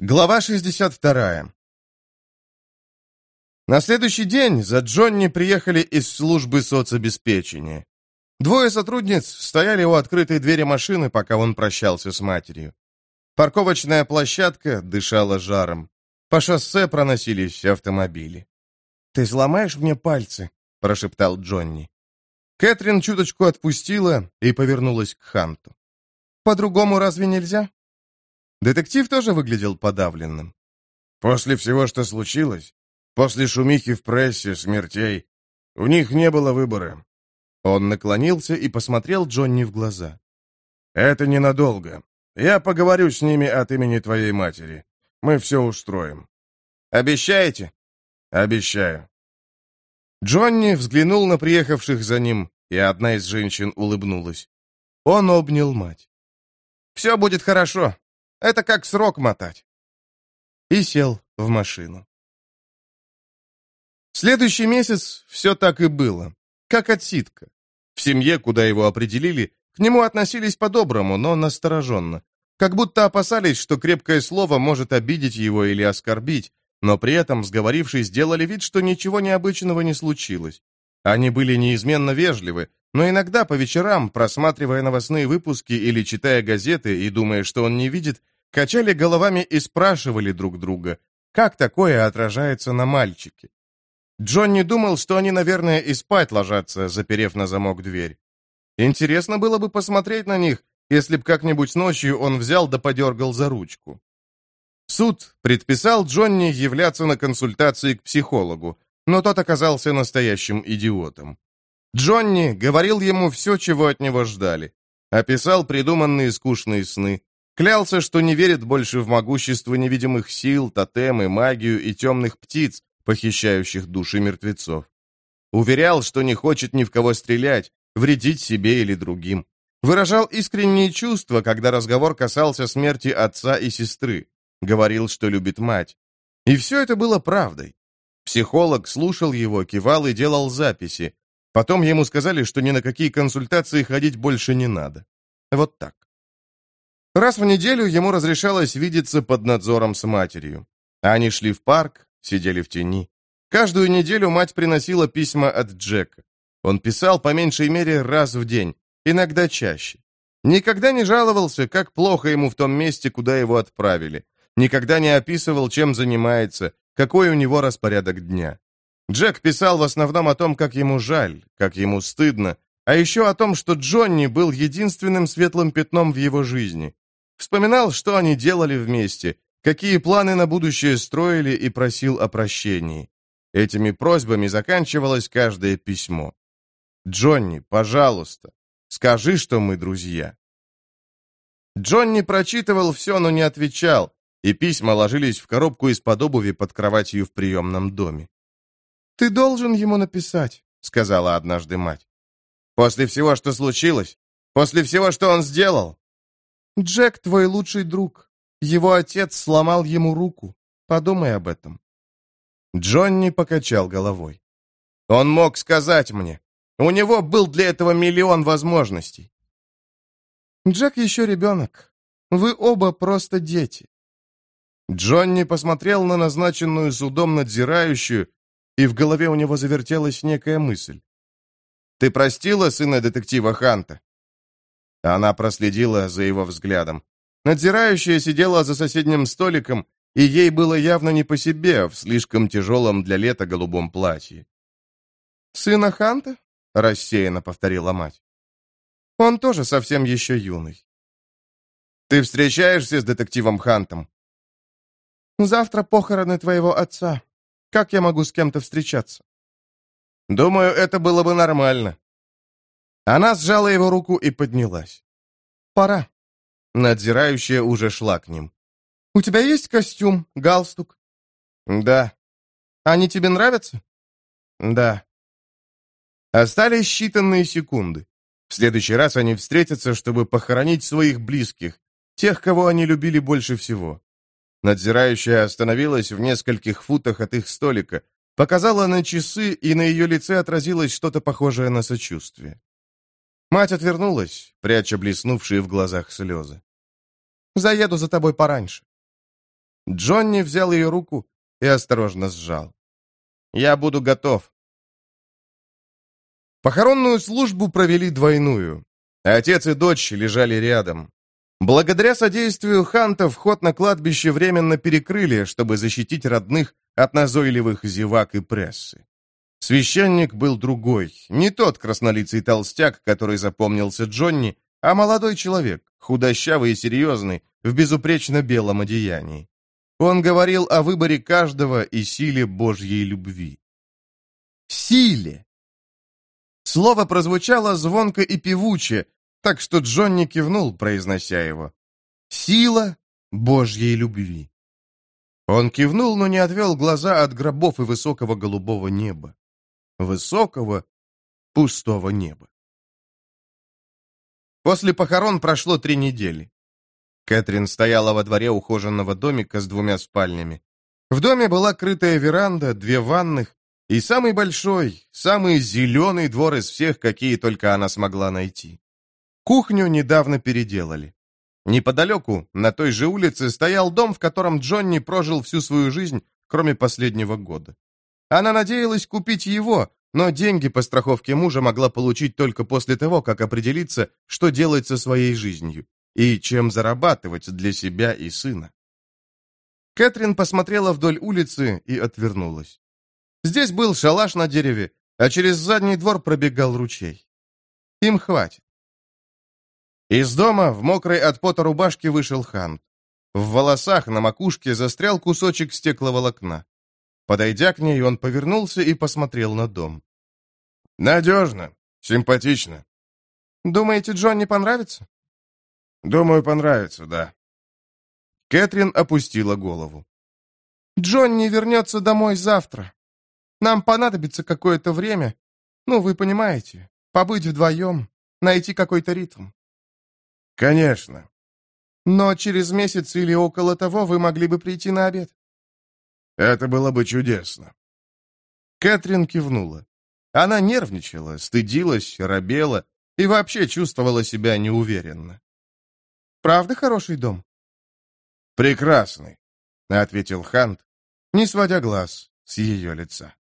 Глава 62. На следующий день за Джонни приехали из службы соцобеспечения. Двое сотрудниц стояли у открытой двери машины, пока он прощался с матерью. Парковочная площадка дышала жаром. По шоссе проносились автомобили. «Ты сломаешь мне пальцы?» – прошептал Джонни. Кэтрин чуточку отпустила и повернулась к Ханту. «По-другому разве нельзя?» Детектив тоже выглядел подавленным. После всего, что случилось, после шумихи в прессе, смертей, у них не было выбора. Он наклонился и посмотрел Джонни в глаза. «Это ненадолго. Я поговорю с ними от имени твоей матери. Мы все устроим». «Обещаете?» «Обещаю». Джонни взглянул на приехавших за ним, и одна из женщин улыбнулась. Он обнял мать. «Все будет хорошо. Это как срок мотать. И сел в машину. Следующий месяц все так и было, как отсидка. В семье, куда его определили, к нему относились по-доброму, но настороженно. Как будто опасались, что крепкое слово может обидеть его или оскорбить, но при этом, сговорившись, сделали вид, что ничего необычного не случилось. Они были неизменно вежливы, но иногда по вечерам, просматривая новостные выпуски или читая газеты и думая, что он не видит, качали головами и спрашивали друг друга, как такое отражается на мальчике. Джонни думал, что они, наверное, и спать ложатся, заперев на замок дверь. Интересно было бы посмотреть на них, если б как-нибудь ночью он взял да подергал за ручку. Суд предписал Джонни являться на консультации к психологу, но тот оказался настоящим идиотом. Джонни говорил ему все, чего от него ждали. Описал придуманные скучные сны, Клялся, что не верит больше в могущество невидимых сил, тотемы, магию и темных птиц, похищающих души мертвецов. Уверял, что не хочет ни в кого стрелять, вредить себе или другим. Выражал искренние чувства, когда разговор касался смерти отца и сестры. Говорил, что любит мать. И все это было правдой. Психолог слушал его, кивал и делал записи. Потом ему сказали, что ни на какие консультации ходить больше не надо. Вот так. Раз в неделю ему разрешалось видеться под надзором с матерью. Они шли в парк, сидели в тени. Каждую неделю мать приносила письма от Джека. Он писал по меньшей мере раз в день, иногда чаще. Никогда не жаловался, как плохо ему в том месте, куда его отправили. Никогда не описывал, чем занимается, какой у него распорядок дня. Джек писал в основном о том, как ему жаль, как ему стыдно, а еще о том, что Джонни был единственным светлым пятном в его жизни. Вспоминал, что они делали вместе, какие планы на будущее строили и просил о прощении. Этими просьбами заканчивалось каждое письмо. «Джонни, пожалуйста, скажи, что мы друзья». Джонни прочитывал все, но не отвечал, и письма ложились в коробку из-под обуви под кроватью в приемном доме. «Ты должен ему написать», — сказала однажды мать. «После всего, что случилось? После всего, что он сделал?» Джек твой лучший друг. Его отец сломал ему руку. Подумай об этом». Джонни покачал головой. «Он мог сказать мне. У него был для этого миллион возможностей». «Джек еще ребенок. Вы оба просто дети». Джонни посмотрел на назначенную судом надзирающую, и в голове у него завертелась некая мысль. «Ты простила сына детектива Ханта?» Она проследила за его взглядом. Надзирающая сидела за соседним столиком, и ей было явно не по себе в слишком тяжелом для лета голубом платье. «Сына Ханта?» — рассеянно повторила мать. «Он тоже совсем еще юный». «Ты встречаешься с детективом Хантом?» «Завтра похороны твоего отца. Как я могу с кем-то встречаться?» «Думаю, это было бы нормально. Она сжала его руку и поднялась. «Пора». Надзирающая уже шла к ним. «У тебя есть костюм, галстук?» «Да». «Они тебе нравятся?» «Да». Остались считанные секунды. В следующий раз они встретятся, чтобы похоронить своих близких, тех, кого они любили больше всего. Надзирающая остановилась в нескольких футах от их столика, показала на часы, и на ее лице отразилось что-то похожее на сочувствие. Мать отвернулась, пряча блеснувшие в глазах слезы. «Заеду за тобой пораньше». Джонни взял ее руку и осторожно сжал. «Я буду готов». Похоронную службу провели двойную. Отец и дочь лежали рядом. Благодаря содействию Ханта вход на кладбище временно перекрыли, чтобы защитить родных от назойливых зевак и прессы. Священник был другой, не тот краснолицый толстяк, который запомнился Джонни, а молодой человек, худощавый и серьезный, в безупречно белом одеянии. Он говорил о выборе каждого и силе Божьей любви. Силе! Слово прозвучало звонко и певуче, так что Джонни кивнул, произнося его. «Сила Божьей любви». Он кивнул, но не отвел глаза от гробов и высокого голубого неба. Высокого, пустого неба. После похорон прошло три недели. Кэтрин стояла во дворе ухоженного домика с двумя спальнями. В доме была крытая веранда, две ванных и самый большой, самый зеленый двор из всех, какие только она смогла найти. Кухню недавно переделали. Неподалеку, на той же улице, стоял дом, в котором Джонни прожил всю свою жизнь, кроме последнего года. Она надеялась купить его, но деньги по страховке мужа могла получить только после того, как определиться, что делать со своей жизнью и чем зарабатывать для себя и сына. Кэтрин посмотрела вдоль улицы и отвернулась. Здесь был шалаш на дереве, а через задний двор пробегал ручей. Им хватит. Из дома в мокрой от пота рубашке вышел Хант. В волосах на макушке застрял кусочек стекловолокна. Подойдя к ней, он повернулся и посмотрел на дом. «Надежно, симпатично». «Думаете, Джонни понравится?» «Думаю, понравится, да». Кэтрин опустила голову. «Джонни вернется домой завтра. Нам понадобится какое-то время. Ну, вы понимаете, побыть вдвоем, найти какой-то ритм. «Конечно». «Но через месяц или около того вы могли бы прийти на обед». «Это было бы чудесно». Кэтрин кивнула. Она нервничала, стыдилась, робела и вообще чувствовала себя неуверенно. «Правда хороший дом?» «Прекрасный», — ответил Хант, не сводя глаз с ее лица.